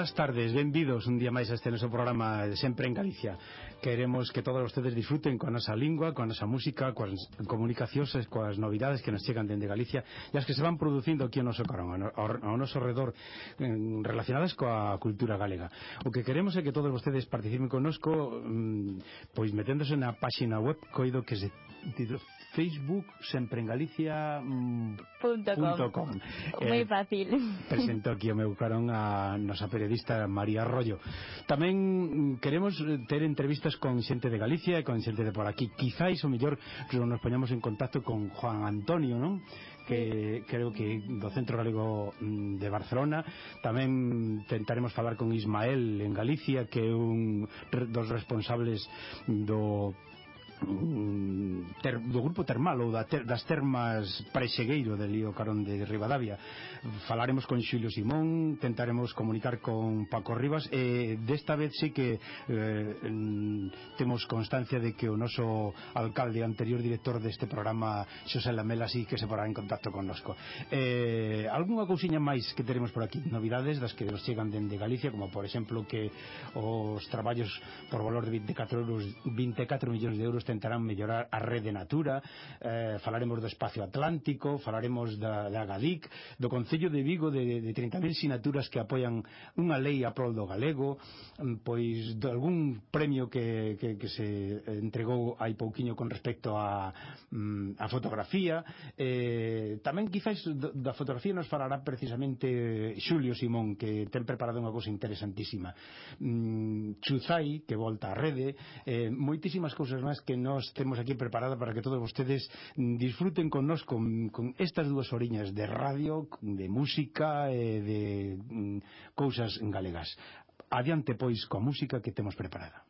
Boas tardes, benvidos un día máis a este noso programa de Sempre en Galicia. Queremos que todos vostedes disfruten coa nosa lingua, coa nosa música, coas comunicacións, coas novidades que nos chegan dende Galicia E as que se van producindo aquí ao noso carón, ao noso redor, relacionadas coa cultura galega. O que queremos é que todos vostedes participen connosco, mm, pois meténdose na páxina web coido que se Facebook sempre en Galicia mm, punto com. Eh, moi fácil. presento aquí o meu carón a nosa periodista María Arroyo. Tamén mm, queremos eh, ter entrevistas con xente de Galicia e con xente de por aquí. Quizáis o mellor nos poñamos en contacto con Juan Antonio non? que creo que do Centro Galego mm, de Barcelona. Tamén tentaremos falar con Ismael en Galicia que é un dos responsables do Mm, ter, do grupo termal ou da ter, das termas Prexegueiro de Lío Carón de Rivadavia falaremos con Xulio Simón tentaremos comunicar con Paco Rivas e desta vez sí que eh, mm, temos constancia de que o noso alcalde anterior director deste programa Xosé Lamela sí que se porá en contacto connosco eh, algunha cousiña máis que teremos por aquí novidades das que nos chegan dende Galicia como por exemplo que os traballos por valor de 24 euros 24 millóns de euros tentarán mellorar a rede natura. Eh, falaremos do espacio atlántico falaremos da, da Gadic do Concello de Vigo de, de 30.000 sinaturas que apoian unha lei a prol do galego. Mm, pois de algún premio que, que, que se entregou hai pouquiño con respecto a, mm, a fotografía. Eh, tamén quizás da fotografía nos falará precisamente Xulio Simón que ten preparado unha cousa interesantísima. Mm, Chuzai que volta a rede eh, moitísimas cousas máis que nós temos aquí preparada para que todos vostedes disfruten con nós con, con estas dúas oriñas de radio, de música e de mm, cousas galegas. Adiante, pois, coa música que temos preparada.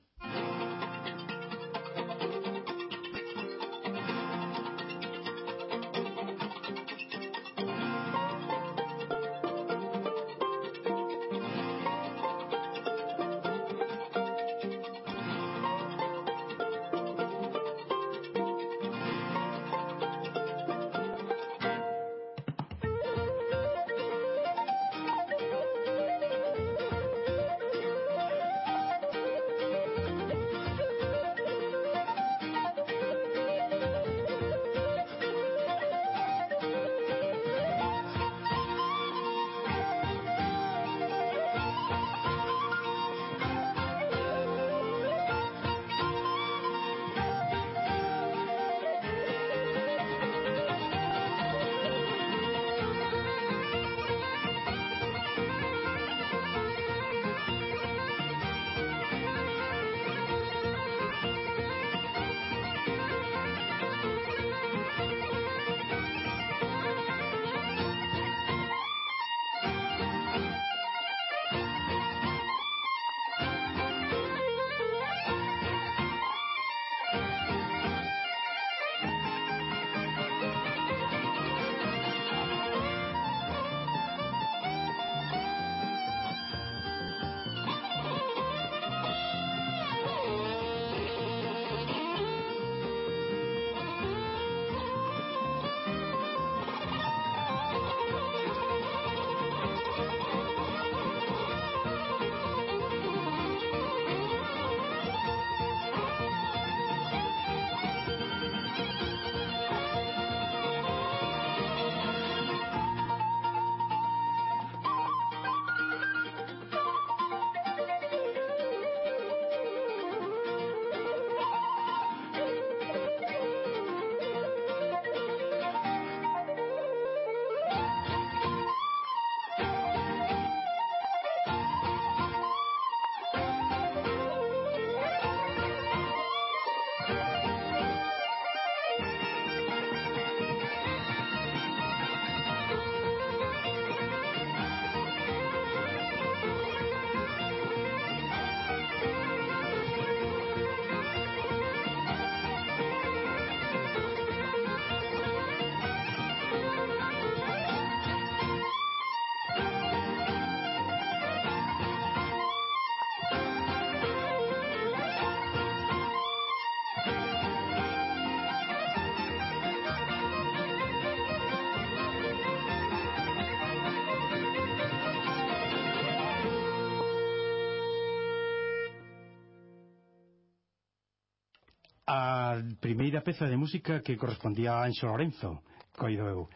a primeira peza de música que correspondía a Anxo Lorenzo coido eu.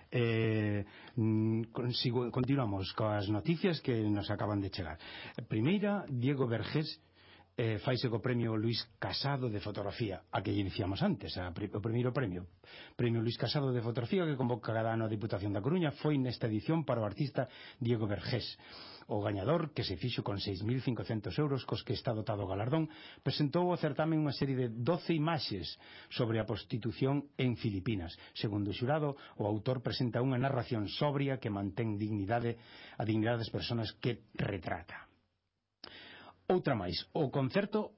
Mm, eh, consigo, continuamos coas noticias que nos acaban de chegar. Primeira, Diego Vergés eh, faise co premio Luis Casado de fotografía, a que iniciamos antes, a, o primeiro premio. Premio Luis Casado de fotografía que convoca cada ano a Diputación da Coruña foi nesta edición para o artista Diego Vergés. O gañador, que se fixo con 6.500 euros cos que está dotado o galardón, presentou o certamen unha serie de 12 imaxes sobre a prostitución en Filipinas. Segundo o xurado, o autor presenta unha narración sobria que mantén dignidade a dignidade das persoas que retrata. Outra máis, o concerto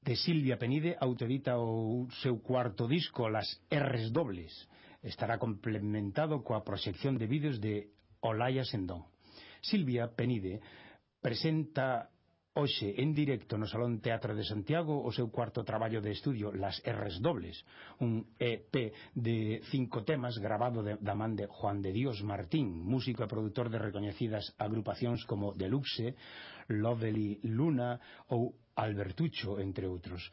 de Silvia Penide autorita o seu cuarto disco Las R's dobles estará complementado coa proxección de vídeos de Olaya Sendón. Silvia Penide presenta Hoxe, en directo no Salón Teatro de Santiago, o seu cuarto traballo de estudio, Las R's Dobles, un EP de cinco temas grabado de, da man de Juan de Dios Martín, músico e produtor de recoñecidas agrupacións como Deluxe, Lovely Luna ou Albertucho, entre outros.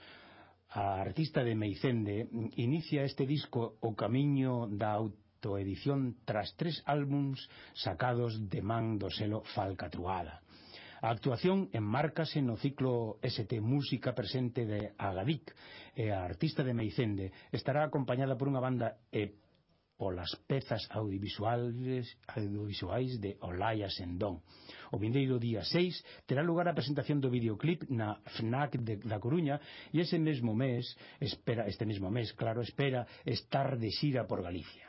A artista de Meicende inicia este disco o camiño da autoedición tras tres álbums sacados de man do selo Falcatruada. A actuación enmárcase no ciclo ST Música Presente de Agadic, e a artista de Meicende estará acompañada por unha banda e polas pezas audiovisuales audiovisuais de Olaya Sendón. O vindeiro día 6 terá lugar a presentación do videoclip na FNAC de, da Coruña e ese mesmo mes, espera, este mesmo mes, claro, espera estar de xira por Galicia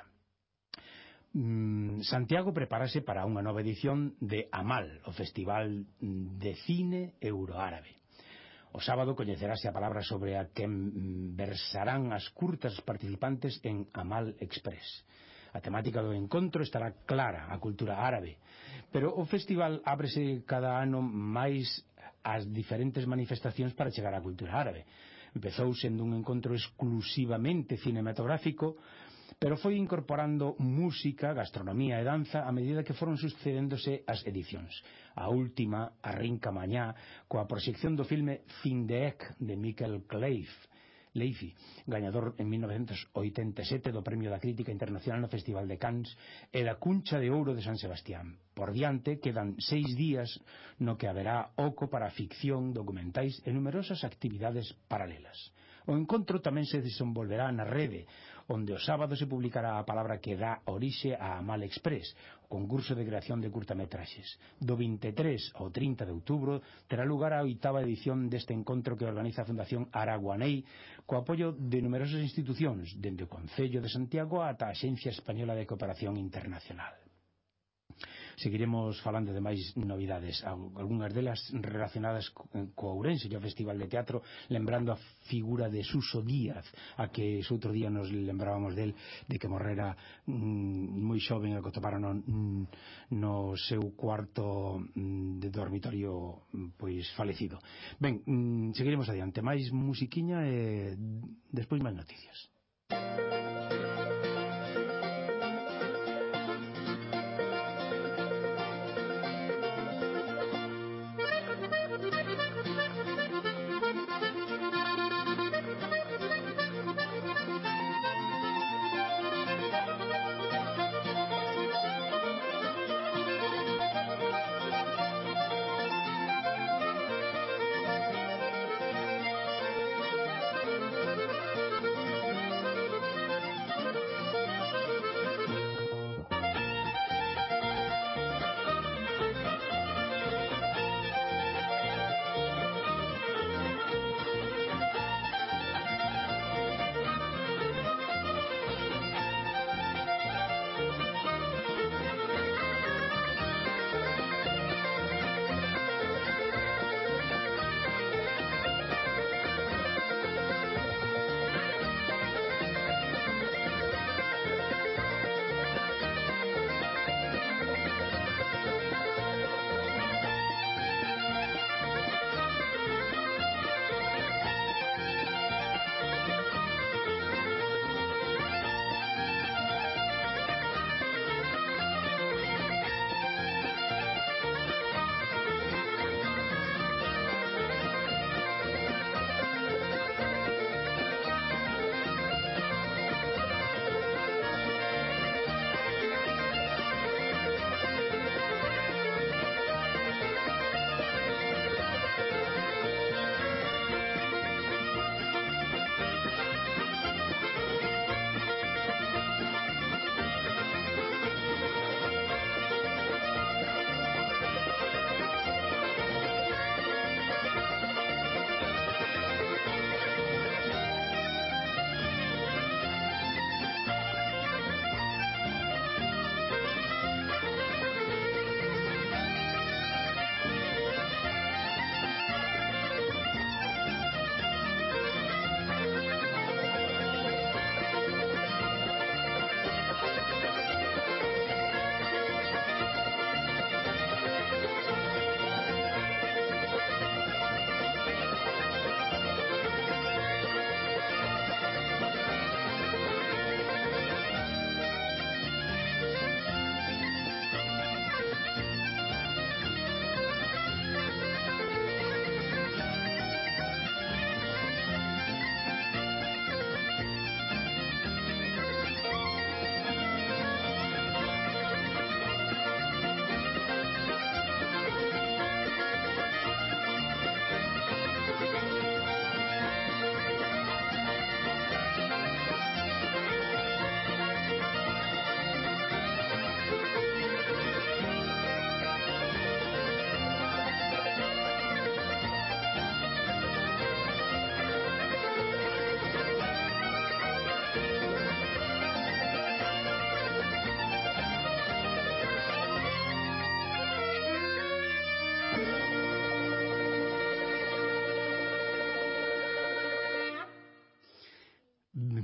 mm, Santiago preparase para unha nova edición de Amal, o Festival de Cine Euroárabe. O sábado coñecerase a palabra sobre a que versarán as curtas participantes en Amal Express. A temática do encontro estará clara, a cultura árabe. Pero o festival ábrese cada ano máis as diferentes manifestacións para chegar á cultura árabe. Empezou sendo un encontro exclusivamente cinematográfico pero foi incorporando música, gastronomía e danza a medida que foron sucedéndose as edicións. A última, Arrinca Mañá, coa proxección do filme Findeek de Michael Cleif, Leifi, gañador en 1987 do Premio da Crítica Internacional no Festival de Cannes e da Cuncha de Ouro de San Sebastián. Por diante, quedan seis días no que haberá oco para ficción, documentais e numerosas actividades paralelas. O encontro tamén se desenvolverá na rede, onde o sábado se publicará a palabra que dá orixe a Amal Express, o concurso de creación de curtametraxes. Do 23 ao 30 de outubro terá lugar a oitava edición deste encontro que organiza a Fundación Araguanei co apoio de numerosas institucións, dende o Concello de Santiago ata a Axencia Española de Cooperación Internacional. Seguiremos falando de máis novidades, algunhas delas relacionadas co Ourense e o Festival de Teatro, lembrando a figura de Suso Díaz, a que ese outro día nos lembrábamos del de que morrera mm, moi xoven e que toparon no, mm, no seu cuarto mm, de dormitorio mm, pois falecido. Ben, mm, seguiremos adiante, máis musiquiña e despois máis noticias.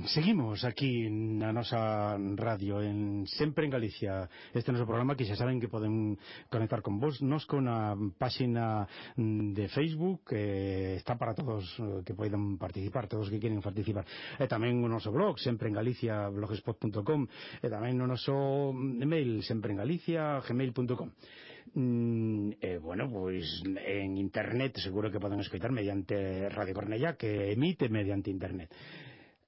Seguimos aquí na nosa radio en Sempre en Galicia. Este noso programa que xa saben que poden conectar con vos. Nosco na páxina de Facebook que Está para todos eh, que poden participar Todos que queren participar. E tamén o noso blog Sempre en Galicia blogspot.com E tamén o noso email Sempre en Galicia gmail.com mm, E bueno, pois en internet seguro que poden escoitar mediante Radio Cornella Que emite mediante internet.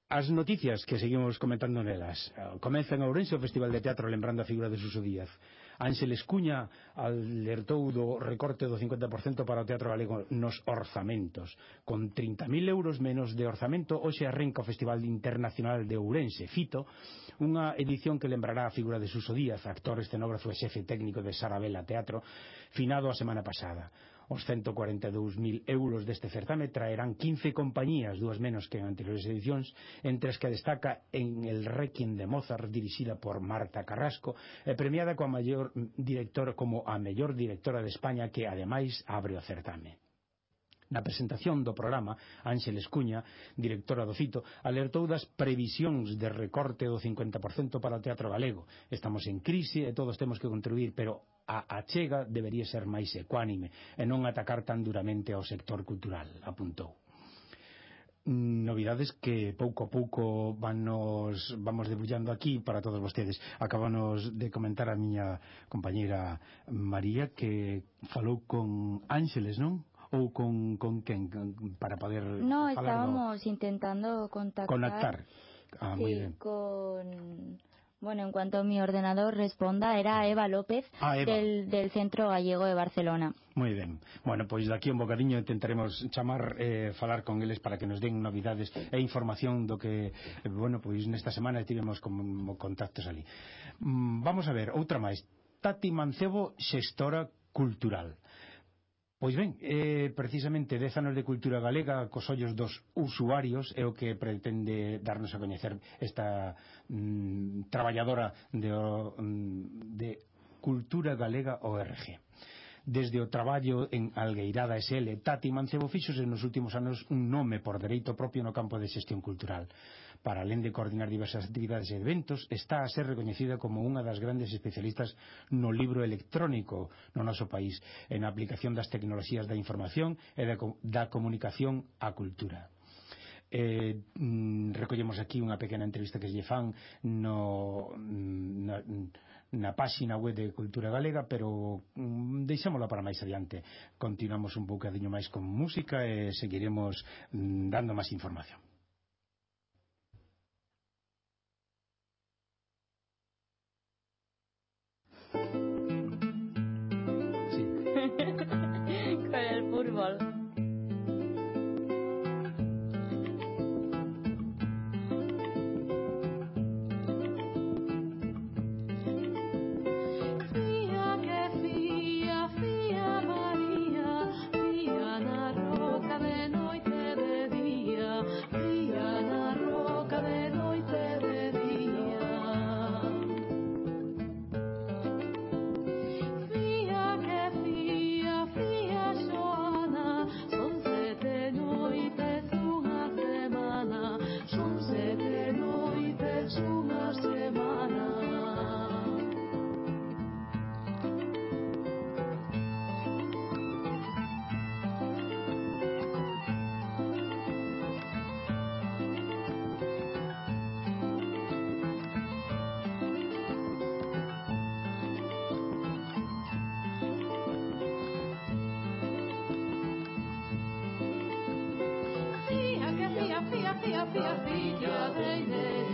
As noticias que seguimos comentando nelas. Comeza en Ourense o Festival de Teatro lembrando a figura de Suso Díaz. Ángeles Cuña alertou do recorte do 50% para o Teatro Galego nos orzamentos. Con 30.000 euros menos de orzamento, hoxe arrenca o Festival Internacional de Ourense, Fito, unha edición que lembrará a figura de Suso Díaz, actor, escenógrafo e xefe técnico de Sarabela Teatro, finado a semana pasada. Os 142.000 euros deste certame traerán 15 compañías, dúas menos que en anteriores edicións, entre as que destaca en El Requiem de Mozart, dirixida por Marta Carrasco, e premiada coa maior director como a mellor directora de España que, ademais, abre o certame. Na presentación do programa, Ángeles Cuña, directora do CITO, alertou das previsións de recorte do 50% para o teatro galego. Estamos en crise e todos temos que contribuir, pero a achega debería ser máis ecuánime e non atacar tan duramente ao sector cultural, apuntou mm, novidades que pouco a pouco vanos, vamos debullando aquí para todos vostedes. Acabamos de comentar a miña compañeira María que falou con Ángeles, non? ou con, con quen para poder No, estábamos no... intentando contactar Conectar. Ah, sí, muy bien. con Bueno, en cuanto mi ordenador responda, era Eva López ah, Eva. Del, del, Centro Gallego de Barcelona. Moi ben. Bueno, pois daqui un bocadiño intentaremos chamar, eh, falar con eles para que nos den novidades e información do que, eh, bueno, pois nesta semana tivemos como contactos ali. Mm, vamos a ver, outra máis. Tati Mancebo, xestora cultural. Pois ben, eh, precisamente 10 anos de cultura galega cos ollos dos usuarios é o que pretende darnos a coñecer esta mm, traballadora de, mm, de cultura galega ORG desde o traballo en Algueirada SL. Tati Mancebo fixose nos últimos anos un nome por dereito propio no campo de xestión cultural. Para alén de coordinar diversas actividades e eventos, está a ser recoñecida como unha das grandes especialistas no libro electrónico no noso país, en a aplicación das tecnoloxías da información e da, da comunicación á cultura eh, mm, recollemos aquí unha pequena entrevista que lle fan no, mm, na, mm, na páxina web de Cultura Galega, pero mm, deixámola para máis adiante. Continuamos un bocadiño máis con música e seguiremos mm, dando máis información. via, via, figlia dei.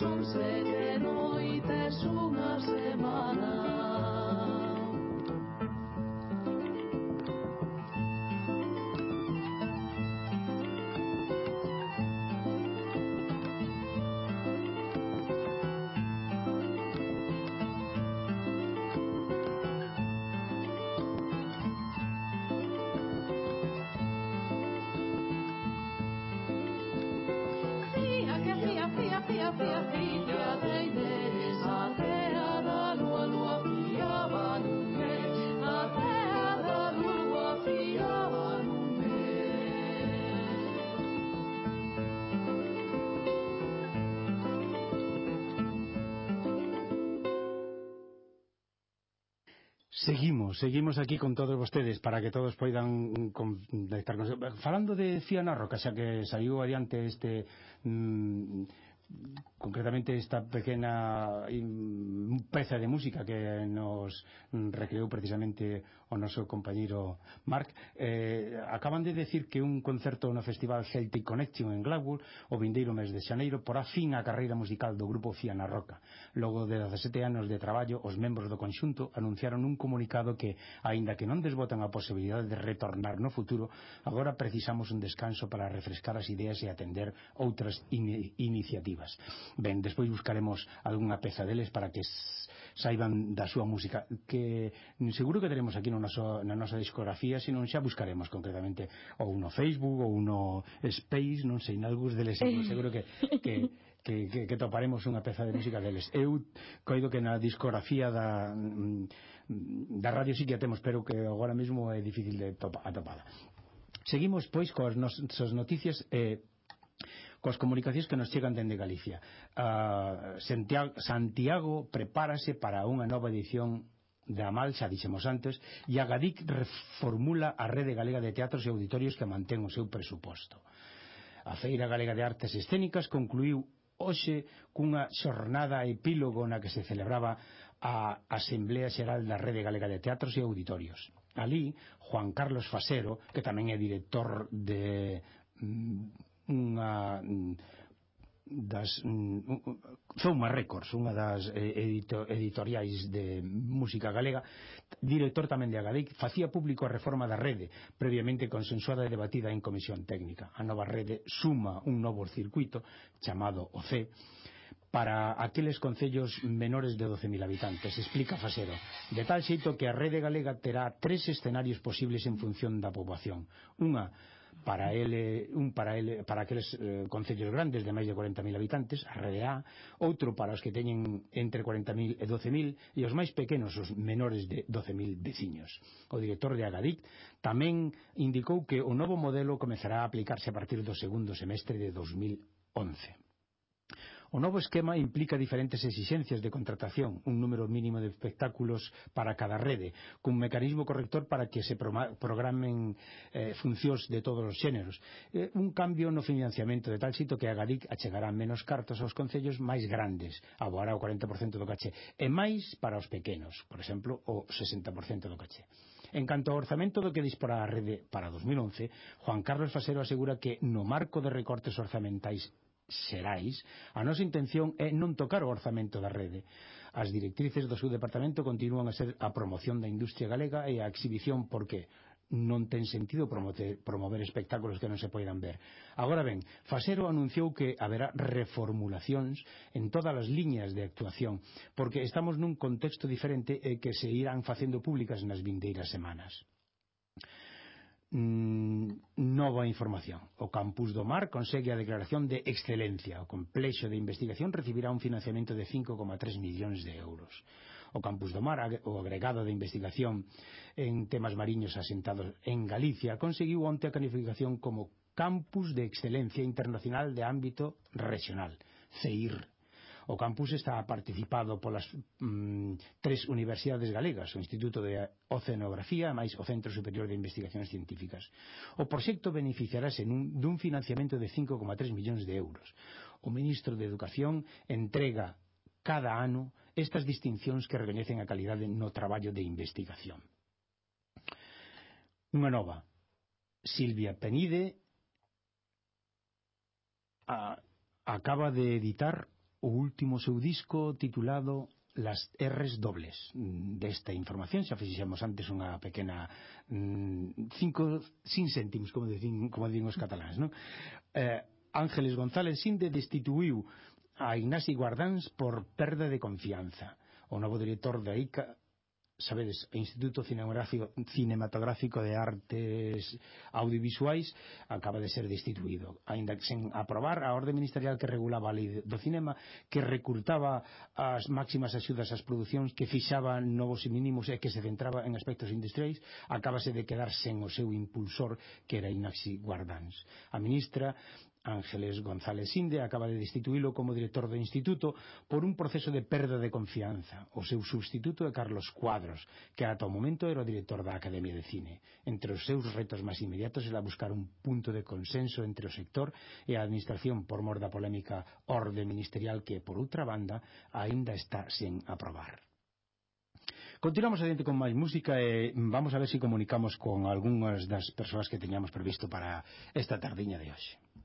somos velhos. Seguimos, seguimos aquí con todos vostedes para que todos poidan conectar con... Falando de Fiana Roca, xa que saiu adiante este mm, concretamente esta pequena peza de música que nos recreou precisamente o noso compañeiro Marc. Eh, acaban de decir que un concerto no Festival Celtic Connection en Glasgow o vindeiro mes de Xaneiro porá fin a carreira musical do grupo Fiana Roca. Logo de 17 anos de traballo os membros do conxunto anunciaron un comunicado que aínda que non desbotan a posibilidade de retornar no futuro agora precisamos un descanso para refrescar as ideas e atender outras in iniciativas positivas. Ben, despois buscaremos algunha peza deles para que saiban da súa música que seguro que teremos aquí no noso, na nosa discografía senón xa buscaremos concretamente ou no Facebook ou no Space non sei, nalgús deles seguro que, que, que, que, que toparemos unha peza de música deles. Eu coido que na discografía da, mm, da radio sí que a temos, pero que agora mesmo é difícil de topa, atopada. Seguimos, pois, coas nosas noticias e eh, coas comunicacións que nos chegan dende Galicia. Uh, Santiago, Santiago prepárase para unha nova edición da Malxa, dixemos antes, e a GADIC reformula a Rede Galega de Teatros e Auditorios que mantén o seu presuposto. A Feira Galega de Artes Escénicas concluiu hoxe cunha xornada epílogo na que se celebraba a Asamblea Xeral da Rede Galega de Teatros e Auditorios. Ali, Juan Carlos Fasero, que tamén é director de mm, unha mm, das mm, Soma Records, unha das eh, edito, editoriais de música galega, director tamén de Agadeic, facía público a reforma da rede, previamente consensuada e debatida en comisión técnica. A nova rede suma un novo circuito chamado OC para aqueles concellos menores de 12.000 habitantes, explica Fasero. De tal xeito que a rede galega terá tres escenarios posibles en función da poboación. Unha, para ele, un para ele, para aqueles eh, concellos grandes de máis de 40.000 habitantes, a RDA, outro para os que teñen entre 40.000 e 12.000 e os máis pequenos, os menores de 12.000 veciños. O director de Agadic tamén indicou que o novo modelo comezará a aplicarse a partir do segundo semestre de 2011. O novo esquema implica diferentes exixencias de contratación, un número mínimo de espectáculos para cada rede, cun mecanismo corrector para que se programen eh, funcións de todos os xéneros. Eh, un cambio no financiamento de tal xito que a Galic achegará menos cartos aos concellos máis grandes, aboará o 40% do caché, e máis para os pequenos, por exemplo, o 60% do caché. En canto ao orzamento do que disporá a rede para 2011, Juan Carlos Fasero asegura que no marco de recortes orzamentais xerais, a nosa intención é non tocar o orzamento da rede. As directrices do seu departamento continúan a ser a promoción da industria galega e a exhibición porque non ten sentido promover, promover espectáculos que non se poidan ver. Agora ben, Fasero anunciou que haberá reformulacións en todas as liñas de actuación, porque estamos nun contexto diferente e que se irán facendo públicas nas vindeiras semanas mm, nova información. O Campus do Mar consegue a declaración de excelencia. O complexo de investigación recibirá un financiamento de 5,3 millóns de euros. O Campus do Mar, o agregado de investigación en temas mariños asentados en Galicia, conseguiu onte a calificación como Campus de Excelencia Internacional de Ámbito Regional, CEIR O campus está participado polas mm, tres universidades galegas, o Instituto de Oceanografía, máis o Centro Superior de Investigacións Científicas. O proxecto beneficiarase nun, dun financiamento de 5,3 millóns de euros. O ministro de Educación entrega cada ano estas distincións que recoñecen a calidade no traballo de investigación. Unha nova. Silvia Penide a, acaba de editar o último seu disco titulado las R's dobles desta información, xa fixemos antes unha pequena mm, cinco sin céntimos, como dicen, como dicen os cataláns, non? Eh, Ángeles González Sinde destituiu a Ignasi Guardáns por perda de confianza. O novo director da ICA sabedes, o Instituto Cinematográfico de Artes Audiovisuais acaba de ser destituído aínda que sen aprobar a orde ministerial que regulaba a lei do cinema que recurtaba as máximas axudas ás producións que fixaban novos e mínimos e que se centraba en aspectos industriais acábase de quedar sen o seu impulsor que era Inaxi Guardans. A ministra Ángeles González Inde acaba de destituílo como director do Instituto por un proceso de perda de confianza. O seu substituto é Carlos Cuadros, que ata o momento era o director da Academia de Cine. Entre os seus retos máis inmediatos era buscar un punto de consenso entre o sector e a administración por mor da polémica orde ministerial que, por outra banda, aínda está sen aprobar. Continuamos adiante con máis música e vamos a ver se si comunicamos con algunhas das persoas que teñamos previsto para esta tardiña de hoxe.